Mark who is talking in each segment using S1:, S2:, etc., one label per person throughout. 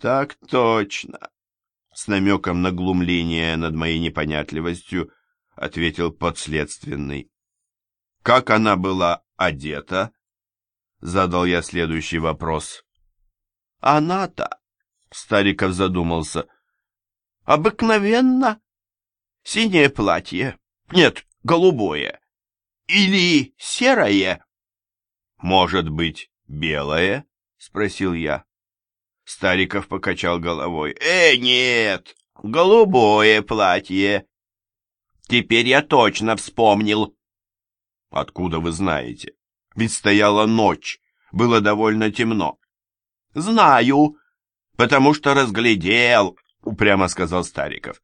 S1: Так точно. С намеком на глумление над моей непонятливостью ответил подследственный. Как она была одета? Задал я следующий вопрос. Она-то, Стариков задумался, обыкновенно синее платье, нет, голубое, или серое. Может быть, белое? Спросил я. Стариков покачал головой. Э, нет, голубое платье. Теперь я точно вспомнил. Откуда вы знаете? Ведь стояла ночь, было довольно темно. Знаю, потому что разглядел, упрямо сказал Стариков.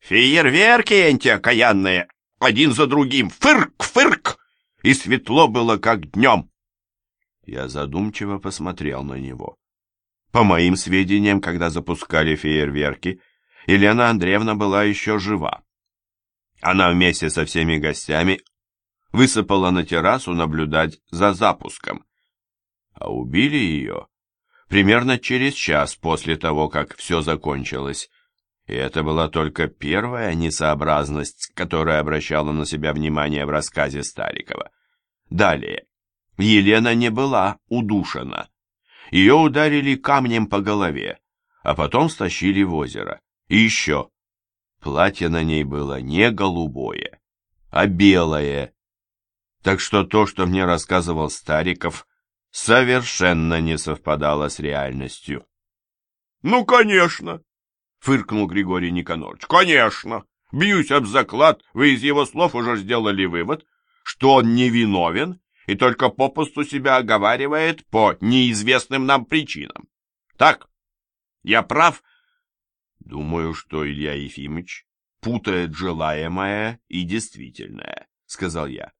S1: Фейерверки эти окаянные, один за другим, фырк-фырк, и светло было, как днем. Я задумчиво посмотрел на него. По моим сведениям, когда запускали фейерверки, Елена Андреевна была еще жива. Она вместе со всеми гостями высыпала на террасу наблюдать за запуском. А убили ее примерно через час после того, как все закончилось. И это была только первая несообразность, которая обращала на себя внимание в рассказе Старикова. Далее. Елена не была удушена. Ее ударили камнем по голове, а потом стащили в озеро. И еще. Платье на ней было не голубое, а белое. Так что то, что мне рассказывал Стариков, совершенно не совпадало с реальностью. «Ну, конечно!» — фыркнул Григорий Никонорович. «Конечно! Бьюсь об заклад, вы из его слов уже сделали вывод, что он невиновен и только попусту себя оговаривает по неизвестным нам причинам. Так, я прав?» «Думаю, что Илья Ефимович путает желаемое и действительное», — сказал я.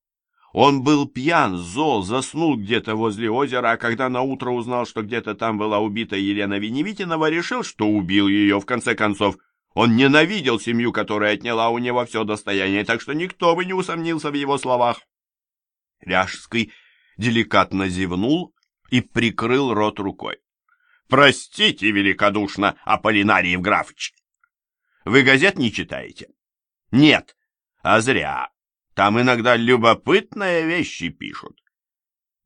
S1: Он был пьян, зол, заснул где-то возле озера, а когда наутро узнал, что где-то там была убита Елена Веневитинова, решил, что убил ее, в конце концов. Он ненавидел семью, которая отняла у него все достояние, так что никто бы не усомнился в его словах. Ряжский деликатно зевнул и прикрыл рот рукой. «Простите великодушно, Аполлинарий Евграфович!» «Вы газет не читаете?» «Нет, а зря. Там иногда любопытные вещи пишут.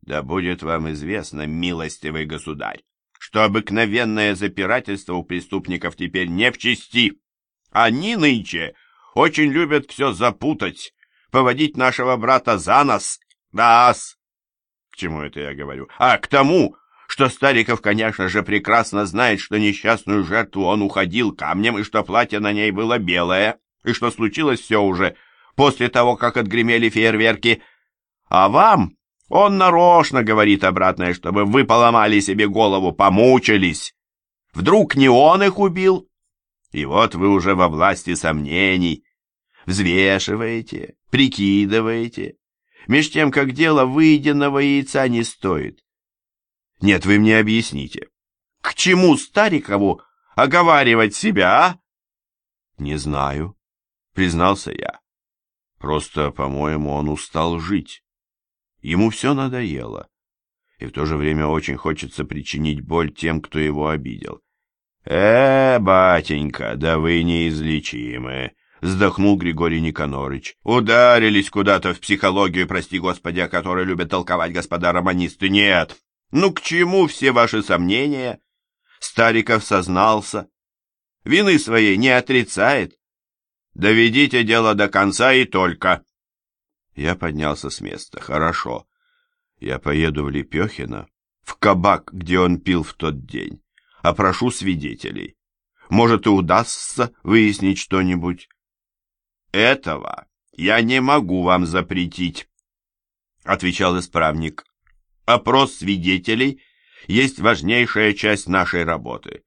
S1: Да будет вам известно, милостивый государь, что обыкновенное запирательство у преступников теперь не в чести. Они нынче очень любят все запутать, поводить нашего брата за нос. Да-с. К чему это я говорю? А, к тому, что Стариков, конечно же, прекрасно знает, что несчастную жертву он уходил камнем, и что платье на ней было белое, и что случилось все уже после того, как отгремели фейерверки. А вам он нарочно говорит обратное, чтобы вы поломали себе голову, помучились. Вдруг не он их убил? И вот вы уже во власти сомнений. Взвешиваете, прикидываете. Меж тем, как дело выеденного яйца не стоит. Нет, вы мне объясните. К чему Старикову оговаривать себя, а? Не знаю, признался я. Просто, по-моему, он устал жить. Ему все надоело. И в то же время очень хочется причинить боль тем, кто его обидел. «Э, батенька, да вы неизлечимы!» — вздохнул Григорий Никонорыч. «Ударились куда-то в психологию, прости господи, о которой любят толковать господа романисты. Нет! Ну к чему все ваши сомнения?» Стариков сознался. Вины своей не отрицает. Доведите дело до конца и только. Я поднялся с места. Хорошо. Я поеду в Лепехино, в кабак, где он пил в тот день. Опрошу свидетелей. Может, и удастся выяснить что-нибудь. Этого я не могу вам запретить, отвечал исправник. Опрос свидетелей есть важнейшая часть нашей работы.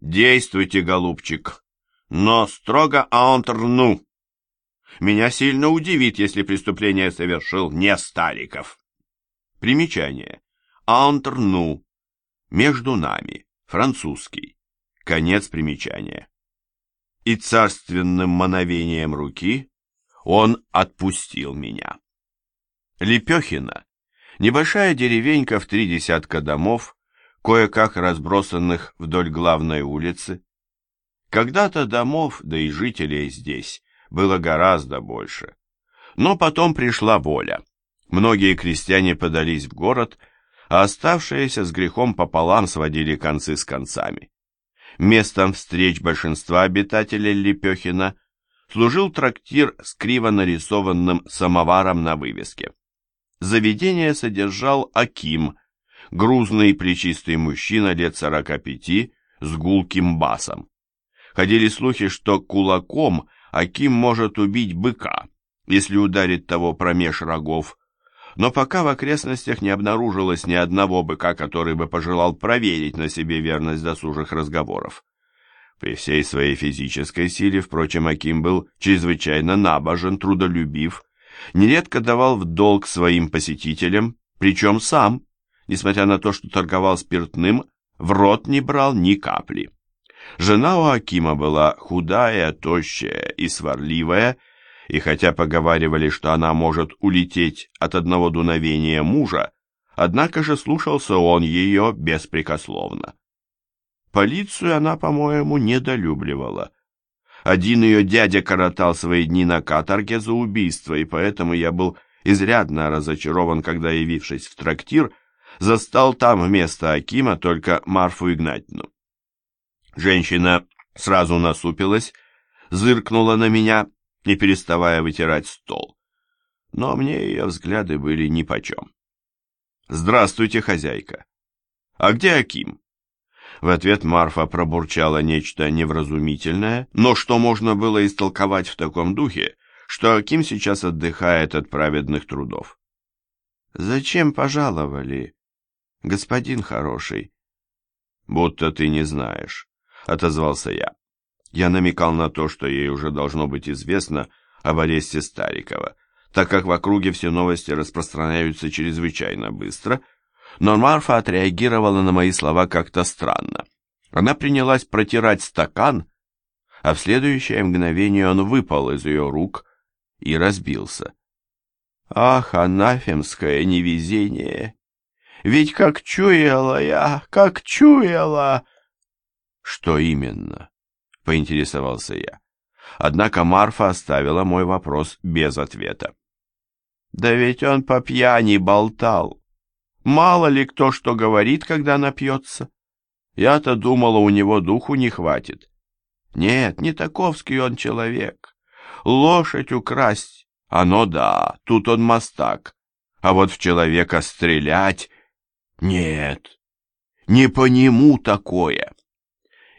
S1: Действуйте, голубчик, но строго антрну. Меня сильно удивит, если преступление совершил не Стариков. Примечание. Антрну. Между нами. Французский. Конец примечания. И царственным мановением руки он отпустил меня. Лепехина, небольшая деревенька в три десятка домов, кое-как разбросанных вдоль главной улицы. Когда-то домов, да и жителей здесь, было гораздо больше. Но потом пришла воля. Многие крестьяне подались в город, а оставшиеся с грехом пополам сводили концы с концами. Местом встреч большинства обитателей Лепехина служил трактир с криво нарисованным самоваром на вывеске. Заведение содержал Аким, грузный плечистый мужчина лет сорока пяти с гулким басом. Ходили слухи, что кулаком Аким может убить быка, если ударит того промеж рогов, но пока в окрестностях не обнаружилось ни одного быка, который бы пожелал проверить на себе верность досужих разговоров. При всей своей физической силе, впрочем, Аким был чрезвычайно набожен, трудолюбив, нередко давал в долг своим посетителям, причем сам, несмотря на то, что торговал спиртным, в рот не брал ни капли. Жена у Акима была худая, тощая и сварливая, и хотя поговаривали, что она может улететь от одного дуновения мужа, однако же слушался он ее беспрекословно. Полицию она, по-моему, недолюбливала. Один ее дядя коротал свои дни на каторге за убийство, и поэтому я был изрядно разочарован, когда, явившись в трактир, застал там вместо Акима только Марфу Игнатьевну. Женщина сразу насупилась, зыркнула на меня, не переставая вытирать стол. Но мне ее взгляды были нипочем. «Здравствуйте, хозяйка!» «А где Аким?» В ответ Марфа пробурчала нечто невразумительное, но что можно было истолковать в таком духе, что Аким сейчас отдыхает от праведных трудов. «Зачем пожаловали, господин хороший?» «Будто ты не знаешь», — отозвался я. Я намекал на то, что ей уже должно быть известно об аресте Старикова, так как в округе все новости распространяются чрезвычайно быстро — но Марфа отреагировала на мои слова как-то странно. Она принялась протирать стакан, а в следующее мгновение он выпал из ее рук и разбился. Ах, анафемское невезение! Ведь как чуяла я, как чуяла! Что именно? Поинтересовался я. Однако Марфа оставила мой вопрос без ответа. Да ведь он по пьяни болтал. Мало ли кто что говорит, когда напьется. Я-то думала, у него духу не хватит. Нет, не таковский он человек. Лошадь украсть, оно да, тут он мастак. А вот в человека стрелять... Нет, не по нему такое.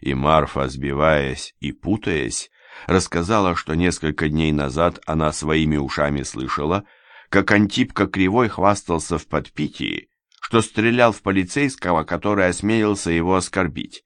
S1: И Марфа, сбиваясь и путаясь, рассказала, что несколько дней назад она своими ушами слышала, как Антипка Кривой хвастался в подпитии, что стрелял в полицейского, который осмелился его оскорбить.